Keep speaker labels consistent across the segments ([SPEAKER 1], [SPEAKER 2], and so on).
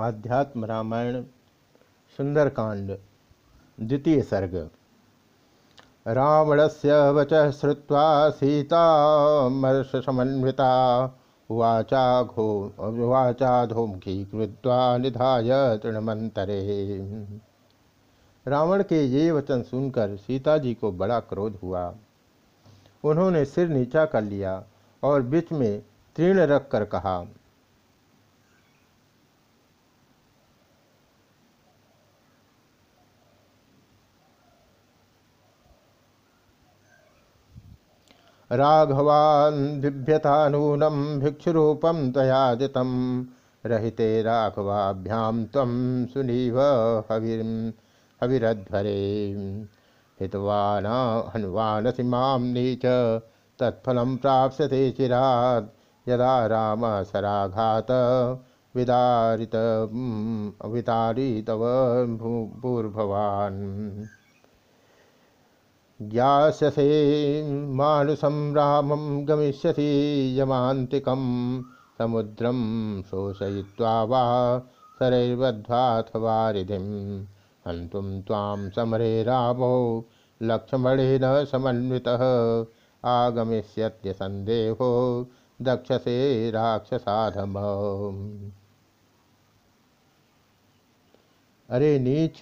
[SPEAKER 1] आध्यात्म रामायण, सुंदरकांड, द्वितीय सर्ग। रावण से वच श्रुवा सीतामर्षसमन्विता, उवाचा घो, उवाचा धूमकी कृत्वा निधाय तृणमंतरे रावण के ये वचन सुनकर सीता जी को बड़ा क्रोध हुआ। उन्होंने सिर नीचा कर लिया और बीच में तीर्ण रखकर कहा राघवान् बिभ्यतानूनं भिक्षुरूपं तयादितं रहिते राघवाभ्यां त्वं सुनीव हविर् हविरध्वरे। हितवान हनुवानसि माँ नीच, तत्फलं प्राप्स्यते चिरात्। यदा राम सराघात विदारित वितारितव भूर्भवान् ज्ञास्यसे मानुषं रामं गमिष्यसि यमान्तिकं समुद्रं शोषयित्वा वा शरैर्बद्ध्वाथवारिधिं हन्तुं त्वां समरे रामो लक्ष्मणेन समन्वितः। आगमिष्यत्य सन्देहो दक्षसे राक्षसाधम। अरे नीच,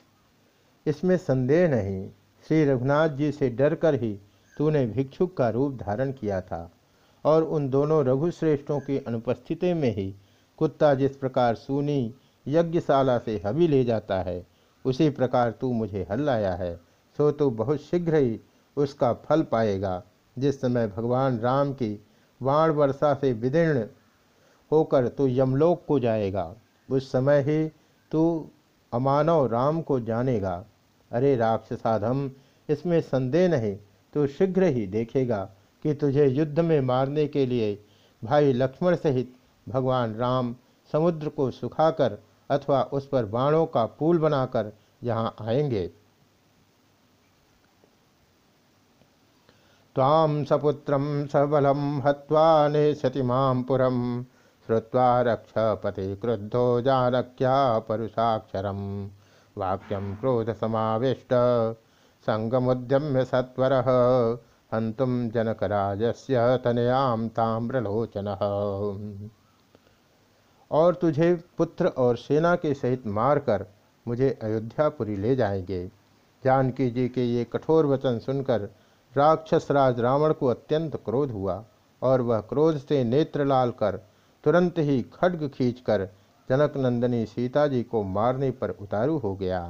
[SPEAKER 1] इसमें संदेह नहीं। श्री रघुनाथ जी से डरकर ही तूने भिक्षुक का रूप धारण किया था और उन दोनों रघुश्रेष्ठों की अनुपस्थिति में ही कुत्ता जिस प्रकार सूनी यज्ञशाला से हवि ले जाता है, उसी प्रकार तू मुझे हल लाया है। सो तो बहुत शीघ्र ही उसका फल पाएगा। जिस समय भगवान राम की वाण वर्षा से विदीर्ण होकर तू यमलोक को जाएगा, उस समय ही तू अमानव राम को जानेगा। अरे राक्षसाधम इसमें संदेह नहीं तो शीघ्र ही देखेगा कि तुझे युद्ध में मारने के लिए भाई लक्ष्मण सहित भगवान राम समुद्र को सुखाकर अथवा उस पर बाणों का पुल बनाकर यहाँ आएँगे। ताम सपुत्रम सबलम हत्वा नेशति माम पुरम श्रुवा रक्ष पति क्रुद्धो जानक्या परुषाक्षरम। वाक्यम क्रोध समाविष्ट संगमुद्यम्य सत्वर हंतुम जनकराजस्य तनयाम ताम्रलोचन। और तुझे पुत्र और सेना के सहित मारकर मुझे अयोध्यापुरी ले जाएँगे। जानकी जी के ये कठोर वचन सुनकर राक्षस राज रावण को अत्यंत क्रोध हुआ और वह क्रोध से नेत्र लाल कर तुरंत ही खड्ग खींचकर जनक नंदनी सीता जी को मारने पर उतारू हो गया।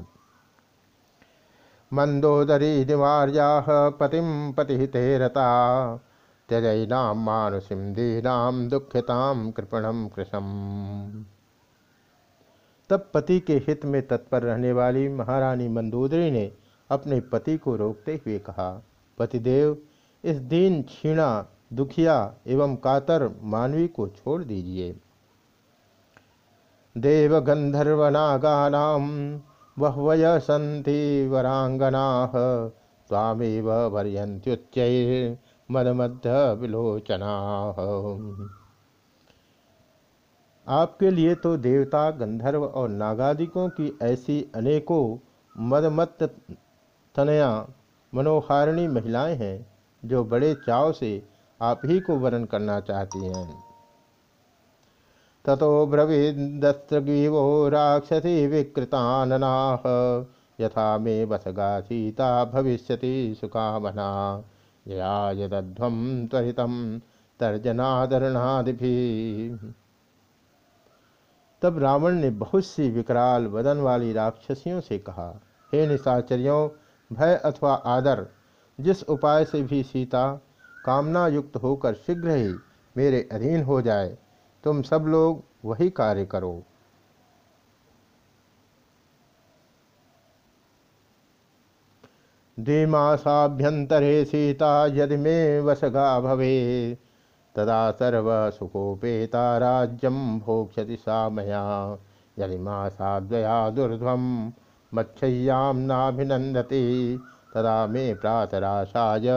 [SPEAKER 1] मंदोदरी निवार्या पतिम पतिहिते रता त्यजैनाम मानुषिम दीनाम दुखताम कृपणम कृशम। तब पति के हित में तत्पर रहने वाली महारानी मंदोदरी ने अपने पति को रोकते हुए कहा, पतिदेव, इस दीन छीणा दुखिया एवं कातर मानवी को छोड़ दीजिए। देवगंधर्वनागानां बहवय सन्ति वराङ्गनाः त्वामेव विलोचनाः आपके लिए तो देवता गंधर्व और नागादिकों की ऐसी अनेकों मदमत्त तनया, मनोहारिणी महिलाएँ हैं, जो बड़े चाव से आप ही को वर्ण करना चाहती हैं। ततो ब्रवीदस्त्रग्रीवो राक्षसी विकृताननाः। यथा मे वसगा सीता भविष्यति सुकामना। या यदध्वं त्वरितं तर्जनादरणादि तब रावण ने बहुत सी विकराल वदन वाली राक्षसियों से कहा, हे निशाचरियों, भय अथवा आदर, जिस उपाय से भी सीता कामना युक्त होकर शीघ्र ही मेरे अधीन हो जाए तुम सब लोग वही कार्य करो। द्विमासाभ्यंतरे सीता यदि मे वसगा भवे, तदा सर्व सुखोपेता राज्यम भोक्षति सा मया। यदि मासाद्वया दुर्ध्वम मच्छय्याम नाभिनंदती तदा मे प्रातराशाय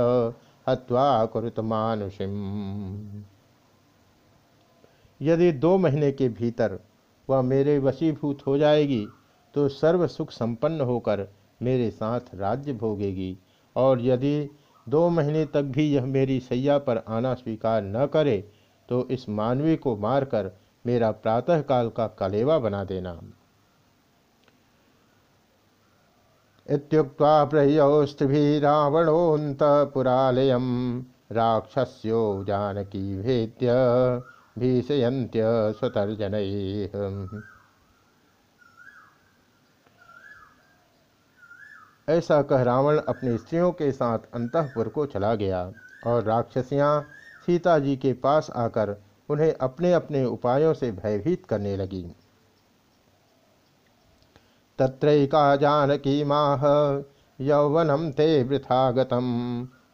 [SPEAKER 1] हत्वा कुरुत मानुषिम यदि दो महीने के भीतर वह मेरे वशीभूत हो जाएगी तो सर्व सुख संपन्न होकर मेरे साथ राज्य भोगेगी। और यदि दो महीने तक भी यह मेरी सैया पर आना स्वीकार न करे तो इस मानवी को मारकर मेरा प्रातःकाल का कलेवा बना देना। इत्युक्त्वा प्रह्यौस्त्रिभिरावणोऽन्तपुरालयं राक्षस्यो जानकी भेद्य। भीषयन्त्य स्वतर्जनैः ऐसा कह रावण अपनी स्त्रियों के साथ अंतपुर को चला गया और राक्षसियाँ सीता जी के पास आकर उन्हें अपने अपने उपायों से भयभीत करने लगी। तत्रैका जानकी माह यौवनम ते वृथा गतम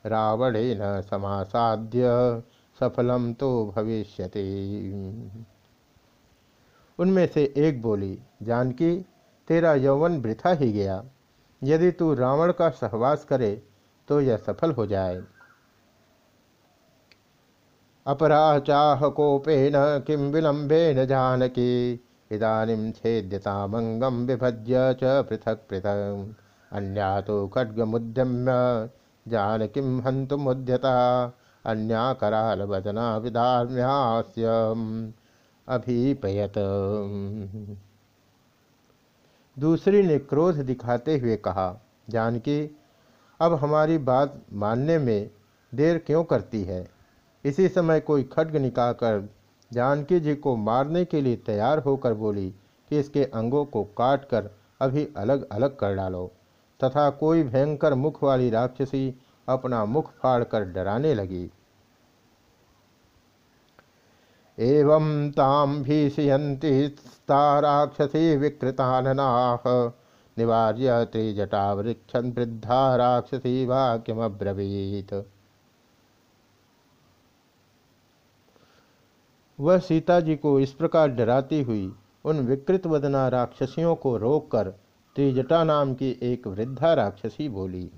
[SPEAKER 1] रावणेन समासाद्य सफलम तो भविष्यति। उनमें से एक बोली, जानकी, तेरा यौवन वृथा ही गया। यदि तू रावण का सहवास करे तो यह सफल हो जाए। अपराचाह कोपेन किम विलंबेन जानकी, इदानीं छेद्यतामङ्गं विभज्य च पृथक पृथक। अन्या तो खड्गमुद्यम्य, जानकीं हन्तुमुद्यता। अन्या करालवदना विधाम्यास्यम् अभिपयत। दूसरी ने क्रोध दिखाते हुए कहा, जानकी, अब हमारी बात मानने में देर क्यों करती है? इसी समय कोई खड्ग निकालकर जानकी जी को मारने के लिए तैयार होकर बोली कि इसके अंगों को काट कर अभी अलग अलग कर डालो, तथा कोई भयंकर मुख वाली राक्षसी अपना मुख फाड़ कर डराने लगी। एवं ताम भीषयती राक्षसी विकृताननाह निवार्य त्रिजटा वृक्षन वृद्धा राक्षसी वाक्यमब्रवीत। वह सीता जी को इस प्रकार डराती हुई, उन विकृत वदना राक्षसियों को रोककर त्रिजटा नाम की एक वृद्धा राक्षसी बोली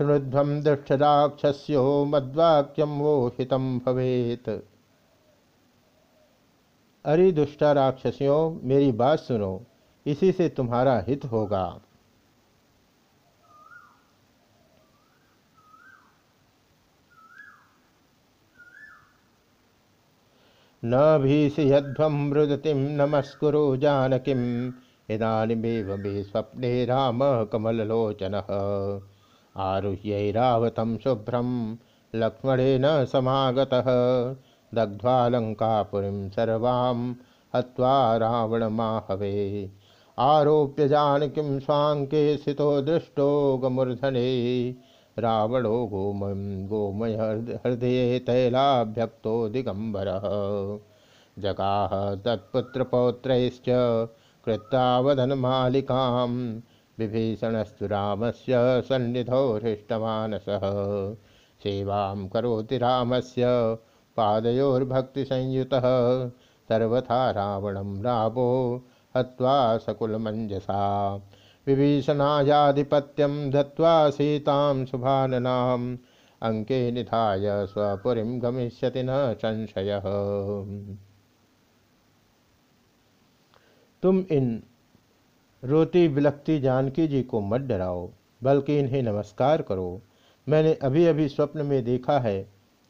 [SPEAKER 1] सुनुध्वम दुष्ट राक्षस्यो मद्वाक्यम वो हितम भवेत। अरे दुष्टा राक्षसियों, मेरी बात सुनो, इसी से तुम्हारा हित होगा। न भीषयध्वं मृदतिं नमस्कुरु जानकीम् इदानीमेव स्वप्ने रामः कमललोचनः। आरुह्यैरावतं शुभ्रं लक्ष्मणेन समागतः। दग्ध्वालङ्कापुरीं सर्वां हत्वा रावणमाहवे। आरोप्य जानकीं स्वाङ्के स्थितो दृष्टो गमूर्धने। रावणो गोमय गोमय हृदय तैलाभ्यक्तो दिगंबर जगाह तत्पुत्रपौत्रैश्च कृत्तावधनमालिकां विभीषणस्तु रामस्य सन्निधौ हृष्टमानसः सेवां करोति रामस्य पादयोर्भक्तिसंयुतः। सर्वथा रावणं रावो हत्वा सकुलमञ्जसा विभीषणायाधिपत्यं दत्वा सीतां शुभाननाम् अंके निधाय स्वपुरीं गमिष्यति न संशय। तुम इन। रोती बिलखती जानकी जी को मत डराओ, बल्कि इन्हें नमस्कार करो। मैंने अभी अभी स्वप्न में देखा है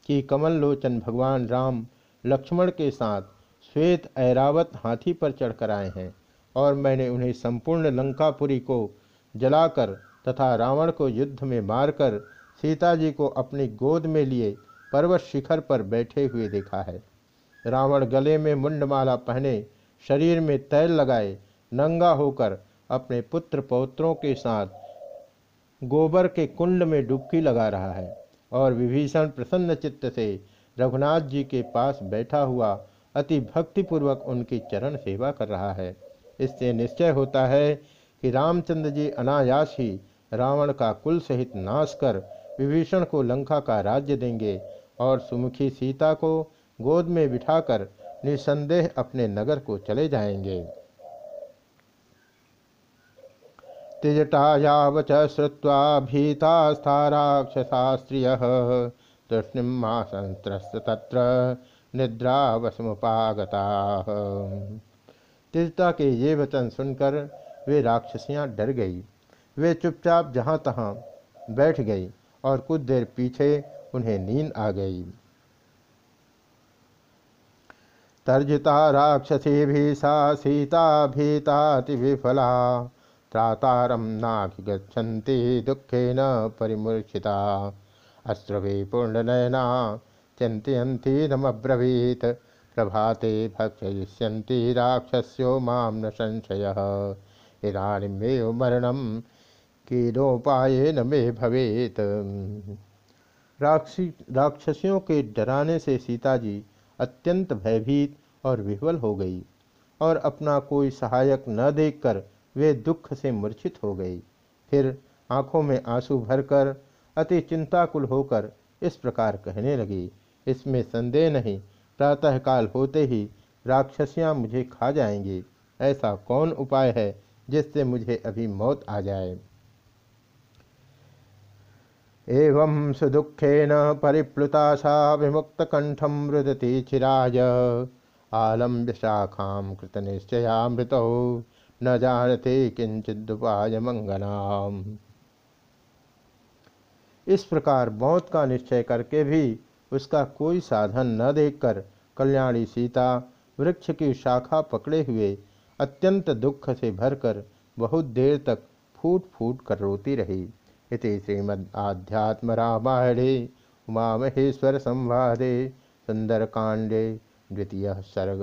[SPEAKER 1] कि कमल लोचन भगवान राम लक्ष्मण के साथ श्वेत ऐरावत हाथी पर चढ़कर आए हैं और मैंने उन्हें संपूर्ण लंकापुरी को जलाकर तथा रावण को युद्ध में मारकर सीता जी को अपनी गोद में लिए पर्वत शिखर पर बैठे हुए देखा है। रावण गले में मुंडमाला पहने शरीर में तैल लगाए नंगा होकर अपने पुत्र पौत्रों के साथ गोबर के कुंड में डुबकी लगा रहा है और विभीषण प्रसन्न चित्त से रघुनाथ जी के पास बैठा हुआ अति भक्तिपूर्वक उनकी चरण सेवा कर रहा है। इससे निश्चय होता है कि रामचंद्र जी अनायास ही रावण का कुल सहित नाश कर विभीषण को लंका का राज्य देंगे और सुमुखी सीता को गोद में बिठाकर निसंदेह अपने नगर को चले जाएँगे। तिजटायावच श्रुवा भीतास्था राक्षसास्त्रिय तूष्णिमा संस्त्रस्त तत्र के ये वचन सुनकर वे राक्षसियाँ डर गई। वे चुपचाप जहाँ तहाँ बैठ गई और कुछ देर पीछे उन्हें नींद आ गई। तर्जिता राक्षसी भी सा, सीता भीताति विफला। त्रातारम नाभिगछन्ति दुखे न परिमूर्छिता अश्रवे पूर्णनयना चिंतयन्तीदमब्रवीत प्रभाते भक्षयिष्यन्ति राक्षस्यो माँ न इदानीमेव मरणम कीनोपाय न मे भवेत। राक्षसी राक्षसियों के डराने से सीता जी अत्यंत भयभीत और विह्वल हो गई और अपना कोई सहायक न देखकर वे दुख से मूर्छित हो गई। फिर आँखों में आँसू भरकर अति चिंताकुल होकर इस प्रकार कहने लगी, इसमें संदेह नहीं, प्रातःकाल होते ही राक्षसियाँ मुझे खा जाएँगी। ऐसा कौन उपाय है जिससे मुझे अभी मौत आ जाए? एवं सुदुखेन परिप्लुता सा विमुक्तकंठम मृदति चिराज आलम्ब्य शाखां कृतनिश्चयामृतौ। न जानते किंचिदुपाय मंगनाम इस प्रकार मौत का निश्चय करके भी उसका कोई साधन न देखकर कल्याणी सीता वृक्ष की शाखा पकड़े हुए अत्यंत दुख से भरकर बहुत देर तक फूट फूट कर रोती रही। इति उमा महेश्वर संवादे, सुंदरकांडे द्वितीय सर्ग।